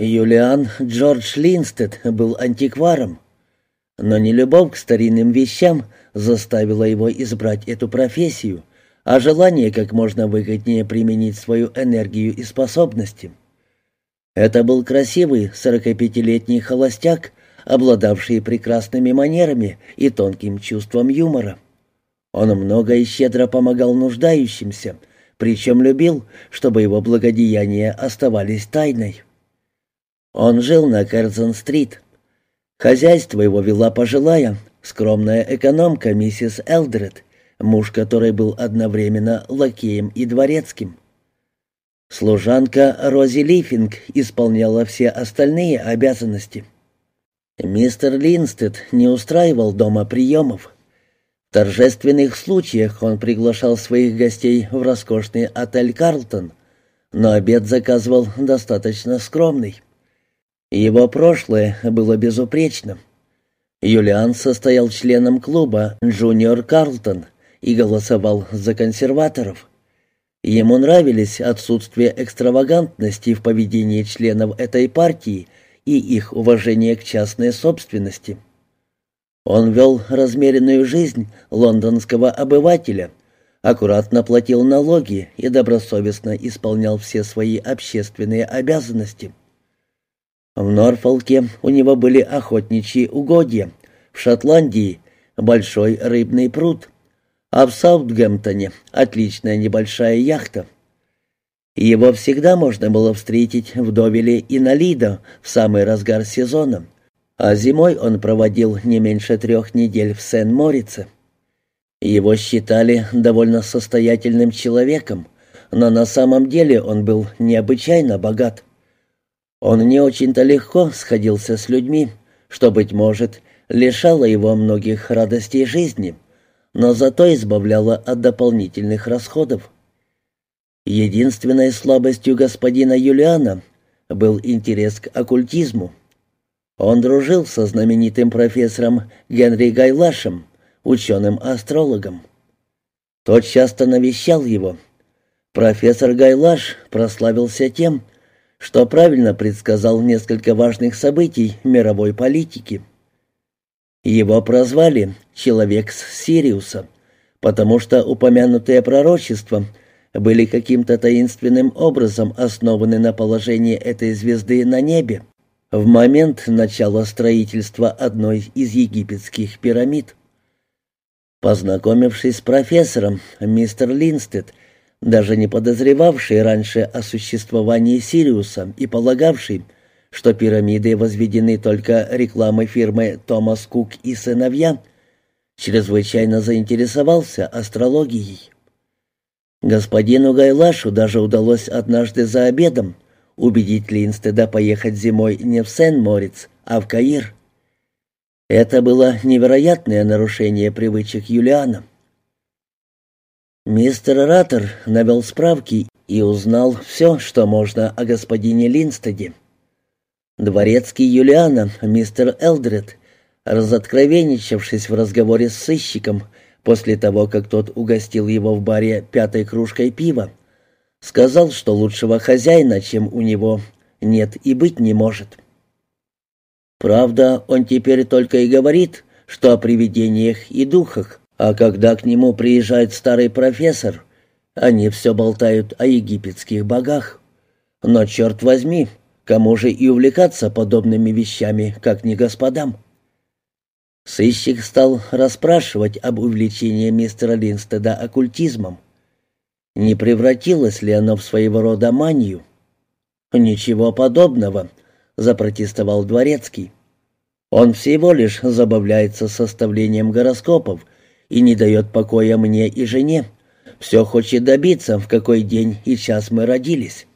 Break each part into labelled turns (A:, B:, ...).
A: Юлиан Джордж Линстед был антикваром, но не любовь к старинным вещам заставила его избрать эту профессию, а желание как можно выгоднее применить свою энергию и способности. Это был красивый 45-летний холостяк, обладавший прекрасными манерами и тонким чувством юмора. Он много и щедро помогал нуждающимся, причем любил, чтобы его благодеяния оставались тайной. Он жил на Керзон-стрит. Хозяйство его вела пожилая, скромная экономка миссис Элдред, муж которой был одновременно лакеем и дворецким. Служанка Рози Лифинг исполняла все остальные обязанности. Мистер Линстед не устраивал дома приемов. В торжественных случаях он приглашал своих гостей в роскошный отель «Карлтон», но обед заказывал достаточно скромный. Его прошлое было безупречным. Юлиан состоял членом клуба «Джуниор Карлтон» и голосовал за консерваторов. Ему нравились отсутствие экстравагантности в поведении членов этой партии и их уважение к частной собственности. Он вел размеренную жизнь лондонского обывателя, аккуратно платил налоги и добросовестно исполнял все свои общественные обязанности. В Норфолке у него были охотничьи угодья, в Шотландии — большой рыбный пруд, а в Саутгемптоне — отличная небольшая яхта. Его всегда можно было встретить в Довеле и на Лидо в самый разгар сезона, а зимой он проводил не меньше трех недель в Сен-Морице. Его считали довольно состоятельным человеком, но на самом деле он был необычайно богат. Он не очень-то легко сходился с людьми, что, быть может, лишало его многих радостей жизни, но зато избавляло от дополнительных расходов. Единственной слабостью господина Юлиана был интерес к оккультизму. Он дружил со знаменитым профессором Генри Гайлашем, ученым-астрологом. Тот часто навещал его. Профессор Гайлаш прославился тем, что правильно предсказал несколько важных событий мировой политики. Его прозвали «Человек с Сириуса», потому что упомянутые пророчества были каким-то таинственным образом основаны на положении этой звезды на небе в момент начала строительства одной из египетских пирамид. Познакомившись с профессором, мистер Линстед – даже не подозревавший раньше о существовании Сириуса и полагавший, что пирамиды возведены только рекламой фирмы «Томас Кук и сыновья», чрезвычайно заинтересовался астрологией. Господину Гайлашу даже удалось однажды за обедом убедить Линстеда поехать зимой не в Сен-Морец, а в Каир. Это было невероятное нарушение привычек Юлиана. Мистер Раттер навел справки и узнал все, что можно о господине Линстеде. Дворецкий Юлиана, мистер Элдред, разоткровенничавшись в разговоре с сыщиком после того, как тот угостил его в баре пятой кружкой пива, сказал, что лучшего хозяина, чем у него, нет и быть не может. Правда, он теперь только и говорит, что о привидениях и духах, а когда к нему приезжает старый профессор, они все болтают о египетских богах. Но, черт возьми, кому же и увлекаться подобными вещами, как не господам? Сыщик стал расспрашивать об увлечении мистера Линстеда оккультизмом. Не превратилось ли оно в своего рода манию? «Ничего подобного», — запротестовал Дворецкий. «Он всего лишь забавляется составлением гороскопов и не дает покоя мне и жене. Все хочет добиться, в какой день и час мы родились.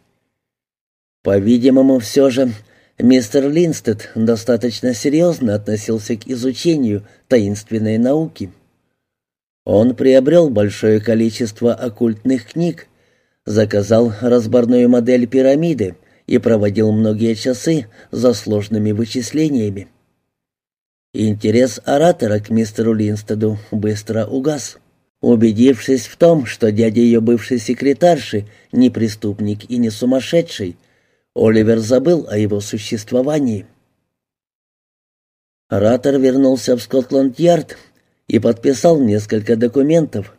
A: По-видимому, все же мистер Линстед достаточно серьезно относился к изучению таинственной науки. Он приобрел большое количество оккультных книг, заказал разборную модель пирамиды и проводил многие часы за сложными вычислениями. Интерес оратора к мистеру Линстеду быстро угас. Убедившись в том, что дядя ее бывшей секретарши не преступник и не сумасшедший, Оливер забыл о его существовании. Ратор вернулся в Скотланд-Ярд и подписал несколько документов,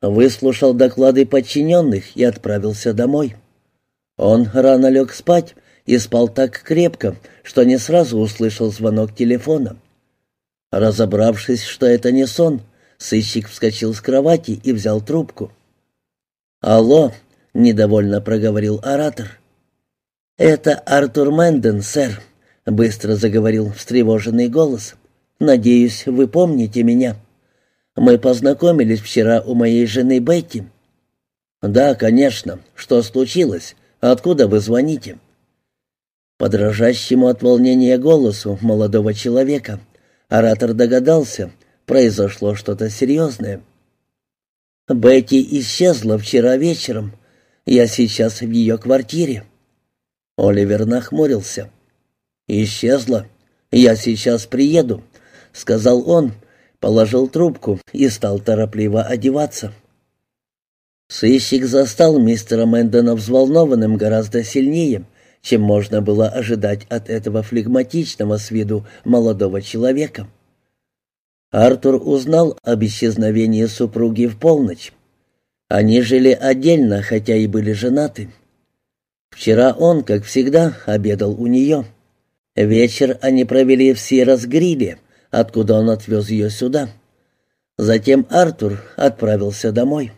A: выслушал доклады подчиненных и отправился домой. Он рано лег спать и спал так крепко, что не сразу услышал звонок телефона. Разобравшись, что это не сон, сыщик вскочил с кровати и взял трубку. «Алло», — недовольно проговорил оратор. «Это Артур Мэнден, сэр», — быстро заговорил встревоженный голос. «Надеюсь, вы помните меня. Мы познакомились вчера у моей жены Бетти». «Да, конечно. Что случилось? Откуда вы звоните?» По дрожащему от волнения голосу молодого человека оратор догадался, произошло что-то серьезное. «Бетти исчезла вчера вечером. Я сейчас в ее квартире». Оливер нахмурился. «Исчезла. Я сейчас приеду», — сказал он, положил трубку и стал торопливо одеваться. Сыщик застал мистера Мэндона взволнованным гораздо сильнее, чем можно было ожидать от этого флегматичного с виду молодого человека. Артур узнал об исчезновении супруги в полночь. Они жили отдельно, хотя и были женаты. Вчера он, как всегда, обедал у нее. Вечер они провели в Сирас-Гриле, откуда он отвез ее сюда. Затем Артур отправился домой.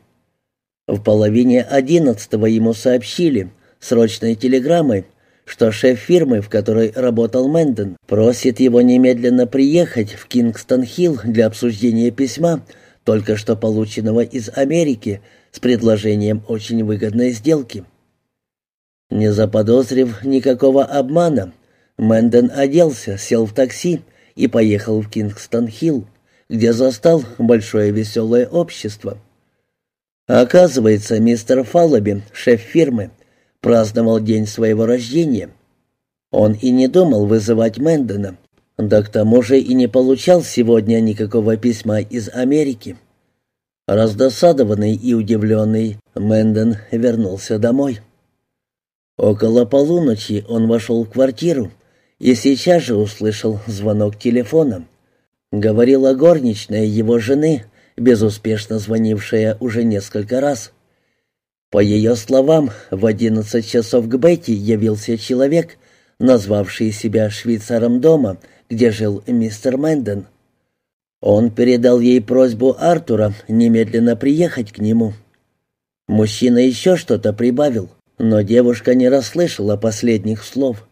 A: В половине одиннадцатого ему сообщили срочной телеграммой, что шеф фирмы, в которой работал Мэндон, просит его немедленно приехать в Кингстон-Хилл для обсуждения письма, только что полученного из Америки, с предложением очень выгодной сделки. Не заподозрив никакого обмана, Мэндон оделся, сел в такси и поехал в Кингстон-Хилл, где застал большое веселое общество. Оказывается, мистер Фаллоби, шеф фирмы, праздновал день своего рождения. Он и не думал вызывать Мэндона, да к тому же и не получал сегодня никакого письма из Америки. Раздосадованный и удивленный, Мэндон вернулся домой. Около полуночи он вошел в квартиру и сейчас же услышал звонок телефона. Говорила горничная его жены, безуспешно звонившая уже несколько раз. По ее словам, в одиннадцать часов к Бетти явился человек, назвавший себя швейцаром дома, где жил мистер Мэнден. Он передал ей просьбу Артура немедленно приехать к нему. Мужчина еще что-то прибавил, но девушка не расслышала последних слов.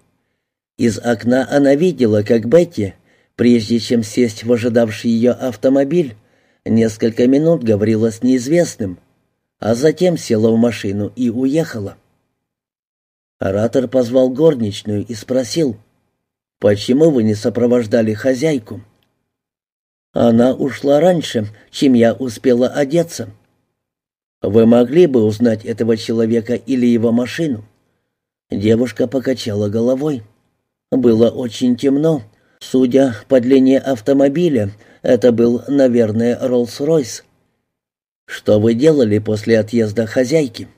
A: Из окна она видела, как Бетти, прежде чем сесть в ожидавший ее автомобиль, несколько минут говорила с неизвестным, а затем села в машину и уехала. Оратор позвал горничную и спросил, «Почему вы не сопровождали хозяйку?» «Она ушла раньше, чем я успела одеться». «Вы могли бы узнать этого человека или его машину?» Девушка покачала головой. Было очень темно. Судя по длине автомобиля, это был, наверное, Роллс-Ройс. «Что вы делали после отъезда хозяйки?»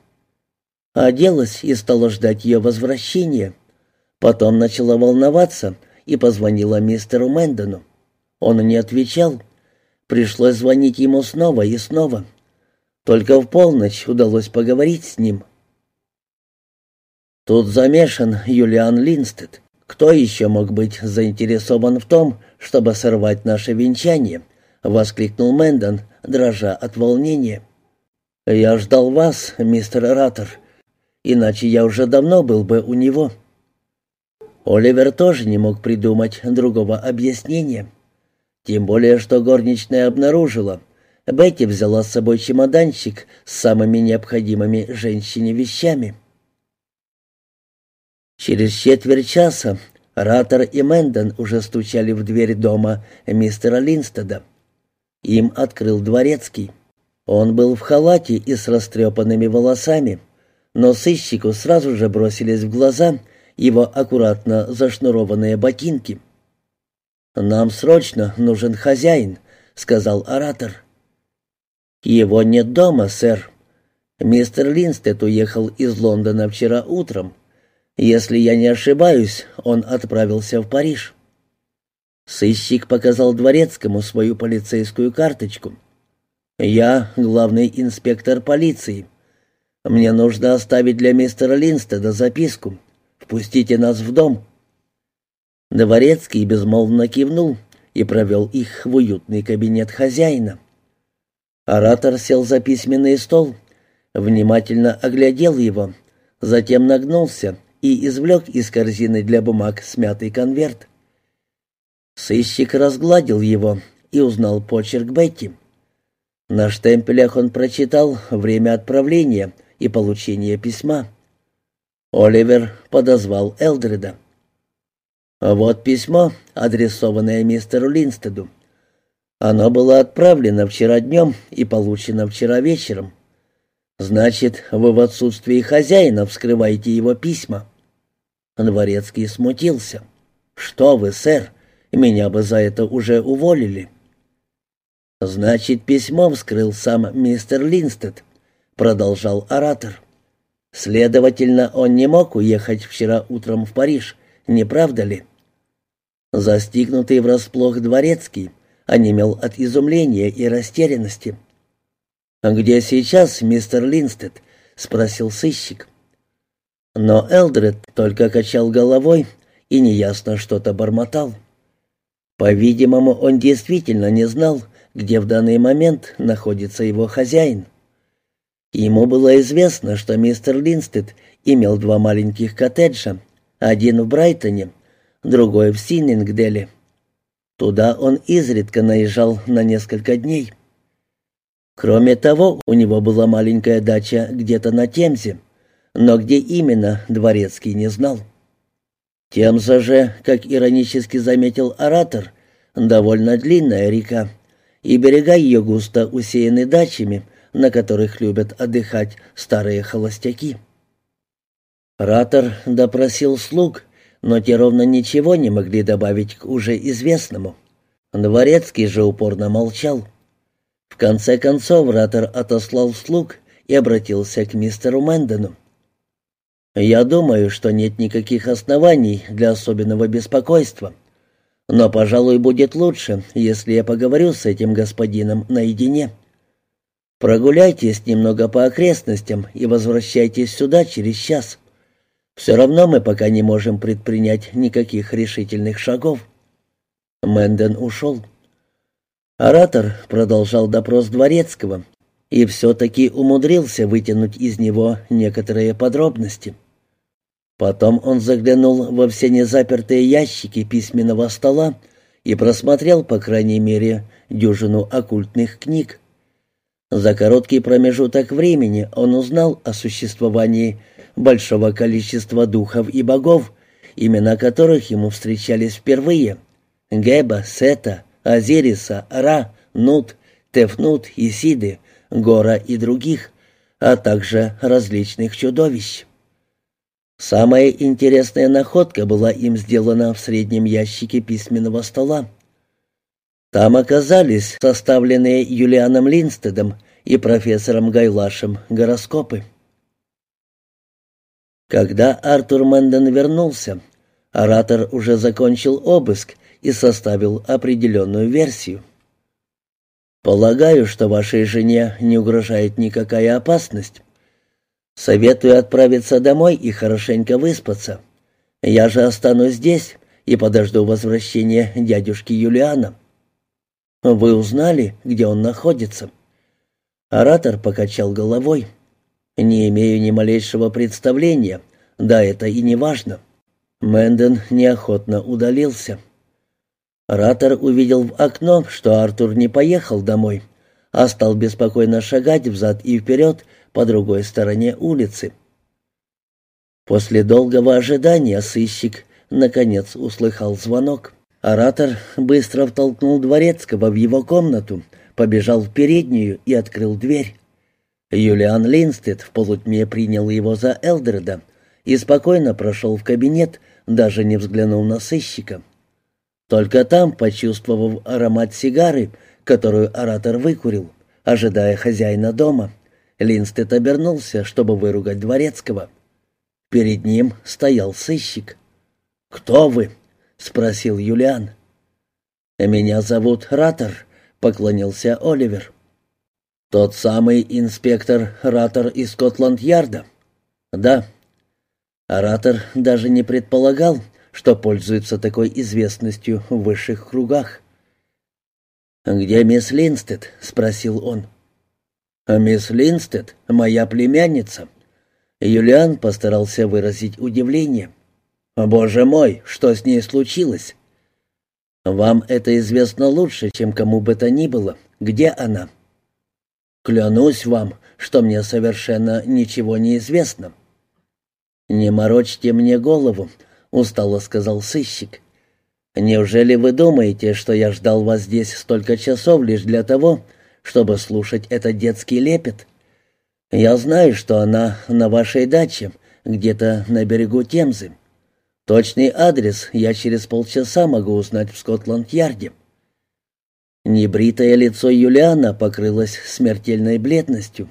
A: Оделась и стала ждать ее возвращения. Потом начала волноваться и позвонила мистеру Мэндону. Он не отвечал. Пришлось звонить ему снова и снова. Только в полночь удалось поговорить с ним. Тут замешан Юлиан Линстед. Кто еще мог быть заинтересован в том, чтобы сорвать наше венчание? Воскликнул Мэндон, дрожа от волнения. «Я ждал вас, мистер Раттер, иначе я уже давно был бы у него». Оливер тоже не мог придумать другого объяснения. Тем более, что горничная обнаружила. Бетти взяла с собой чемоданчик с самыми необходимыми женщине вещами. Через четверть часа Раттер и Мэндон уже стучали в дверь дома мистера Линстеда. Им открыл дворецкий. Он был в халате и с растрепанными волосами, но сыщику сразу же бросились в глаза его аккуратно зашнурованные ботинки. «Нам срочно нужен хозяин», — сказал оратор. «Его нет дома, сэр. Мистер Линстед уехал из Лондона вчера утром. Если я не ошибаюсь, он отправился в Париж. Сыщик показал дворецкому свою полицейскую карточку. «Я главный инспектор полиции. Мне нужно оставить для мистера Линстеда записку. Впустите нас в дом». Дворецкий безмолвно кивнул и провел их в уютный кабинет хозяина. Оратор сел за письменный стол, внимательно оглядел его, затем нагнулся и извлек из корзины для бумаг смятый конверт. Сыщик разгладил его и узнал почерк Бетти. На штемпелях он прочитал время отправления и получения письма. Оливер подозвал Элдреда. «Вот письмо, адресованное мистеру Линстеду. Оно было отправлено вчера днем и получено вчера вечером. Значит, вы в отсутствии хозяина вскрываете его письма». Дворецкий смутился. «Что вы, сэр, меня бы за это уже уволили». «Значит, письмо вскрыл сам мистер Линстед», — продолжал оратор. «Следовательно, он не мог уехать вчера утром в Париж, не правда ли?» Застигнутый врасплох дворецкий онемел от изумления и растерянности. «А «Где сейчас мистер Линстед?» — спросил сыщик. Но Элдред только качал головой и неясно что-то бормотал. По-видимому, он действительно не знал, где в данный момент находится его хозяин. Ему было известно, что мистер Линстед имел два маленьких коттеджа, один в Брайтоне, другой в Синингделе. Туда он изредка наезжал на несколько дней. Кроме того, у него была маленькая дача где-то на Темзе, но где именно, Дворецкий не знал. Темза же, как иронически заметил оратор, довольно длинная река, и берега ее густо усеяны дачами, на которых любят отдыхать старые холостяки. Ратор допросил слуг, но те ровно ничего не могли добавить к уже известному. Дворецкий же упорно молчал. В конце концов Ратор отослал слуг и обратился к мистеру Мэндону. Я думаю, что нет никаких оснований для особенного беспокойства. Но, пожалуй, будет лучше, если я поговорю с этим господином наедине. Прогуляйтесь немного по окрестностям и возвращайтесь сюда через час. Все равно мы пока не можем предпринять никаких решительных шагов. Мэнден ушел. Оратор продолжал допрос Дворецкого и все-таки умудрился вытянуть из него некоторые подробности. Потом он заглянул во все незапертые ящики письменного стола и просмотрел, по крайней мере, дюжину оккультных книг. За короткий промежуток времени он узнал о существовании большого количества духов и богов, имена которых ему встречались впервые. Геба, Сета, Азириса, Ра, Нут, Тефнут, Исиды, Гора и других, а также различных чудовищ. Самая интересная находка была им сделана в среднем ящике письменного стола. Там оказались составленные Юлианом Линстедом и профессором Гайлашем гороскопы. Когда Артур Мэндон вернулся, оратор уже закончил обыск и составил определенную версию. «Полагаю, что вашей жене не угрожает никакая опасность. Советую отправиться домой и хорошенько выспаться. Я же останусь здесь и подожду возвращения дядюшки Юлиана. Вы узнали, где он находится? Оратор покачал головой. Не имею ни малейшего представления. Да, это и не важно. Мэндон неохотно удалился. Оратор увидел в окно, что Артур не поехал домой, а стал беспокойно шагать взад и вперед по другой стороне улицы. После долгого ожидания сыщик наконец услыхал звонок. Оратор быстро втолкнул Дворецкого в его комнату, побежал в переднюю и открыл дверь. Юлиан Линстед в полутьме принял его за Элдреда и спокойно прошел в кабинет, даже не взглянув на сыщика. Только там, почувствовав аромат сигары, которую оратор выкурил, ожидая хозяина дома, Линстед обернулся, чтобы выругать Дворецкого. Перед ним стоял сыщик. «Кто вы?» — спросил Юлиан. «Меня зовут Ратор», — поклонился Оливер. «Тот самый инспектор Ратор из Скотланд-Ярда?» «Да». Оратор даже не предполагал, что пользуется такой известностью в высших кругах. «Где мисс Линстед?» — спросил он. «А «Мисс Линстед — моя племянница». Юлиан постарался выразить удивление. «Боже мой, что с ней случилось?» «Вам это известно лучше, чем кому бы то ни было. Где она?» «Клянусь вам, что мне совершенно ничего не известно». «Не морочьте мне голову», — устало сказал сыщик. «Неужели вы думаете, что я ждал вас здесь столько часов лишь для того, чтобы слушать этот детский лепет? Я знаю, что она на вашей даче, где-то на берегу Темзы. Точный адрес я через полчаса могу узнать в Скотланд-Ярде». Небритое лицо Юлиана покрылось смертельной бледностью.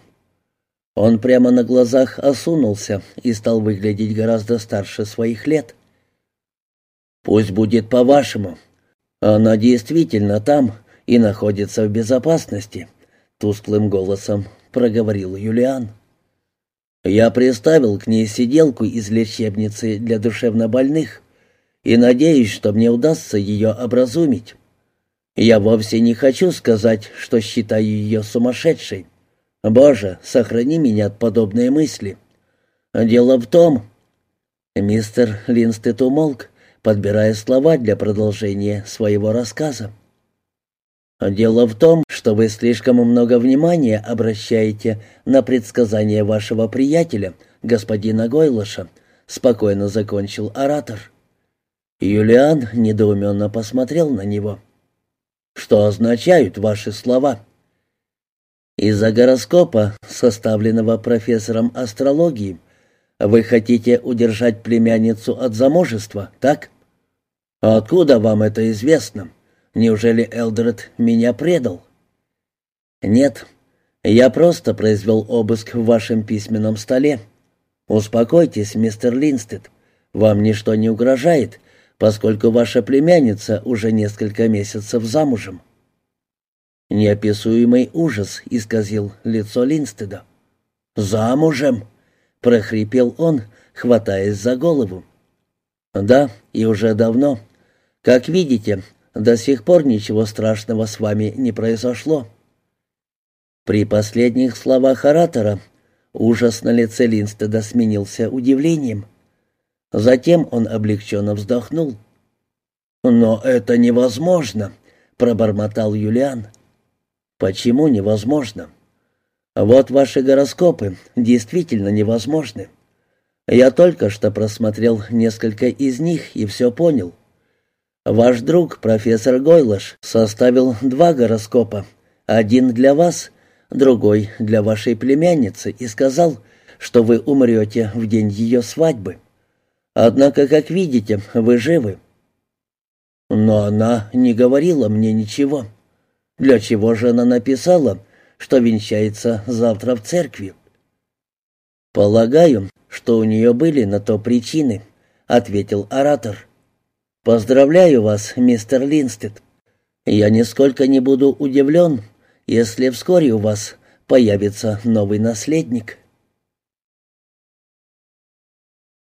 A: Он прямо на глазах осунулся и стал выглядеть гораздо старше своих лет. «Пусть будет по-вашему. Она действительно там и находится в безопасности», — тусклым голосом проговорил Юлиан. «Я приставил к ней сиделку из лечебницы для душевнобольных и надеюсь, что мне удастся ее образумить. Я вовсе не хочу сказать, что считаю ее сумасшедшей. Боже, сохрани меня от подобной мысли. Дело в том...» Мистер Линстед умолк, подбирая слова для продолжения своего рассказа. «Дело в том, что вы слишком много внимания обращаете на предсказания вашего приятеля, господина Гойлоша», — спокойно закончил оратор. Юлиан недоуменно посмотрел на него. «Что означают ваши слова?» «Из-за гороскопа, составленного профессором астрологии, вы хотите удержать племянницу от замужества, так?» А откуда вам это известно? Неужели Элдред меня предал?» «Нет, я просто произвел обыск в вашем письменном столе. Успокойтесь, мистер Линстед, вам ничто не угрожает, поскольку ваша племянница уже несколько месяцев замужем». Неописуемый ужас исказил лицо Линстеда. «Замужем?» — прохрипел он, хватаясь за голову. «Да, и уже давно. Как видите, до сих пор ничего страшного с вами не произошло». При последних словах оратора ужас на лице Линстеда сменился удивлением. Затем он облегченно вздохнул. «Но это невозможно», — пробормотал Юлиан. «Почему невозможно?» «Вот ваши гороскопы действительно невозможны. Я только что просмотрел несколько из них и все понял. Ваш друг, профессор Гойлаш, составил два гороскопа. Один для вас, другой для вашей племянницы, и сказал, что вы умрете в день ее свадьбы. Однако, как видите, вы живы. Но она не говорила мне ничего. Для чего же она написала, что венчается завтра в церкви? Полагаю, что у нее были на то причины», — ответил оратор. «Поздравляю вас, мистер Линстед. Я нисколько не буду удивлен, если вскоре у вас появится новый наследник».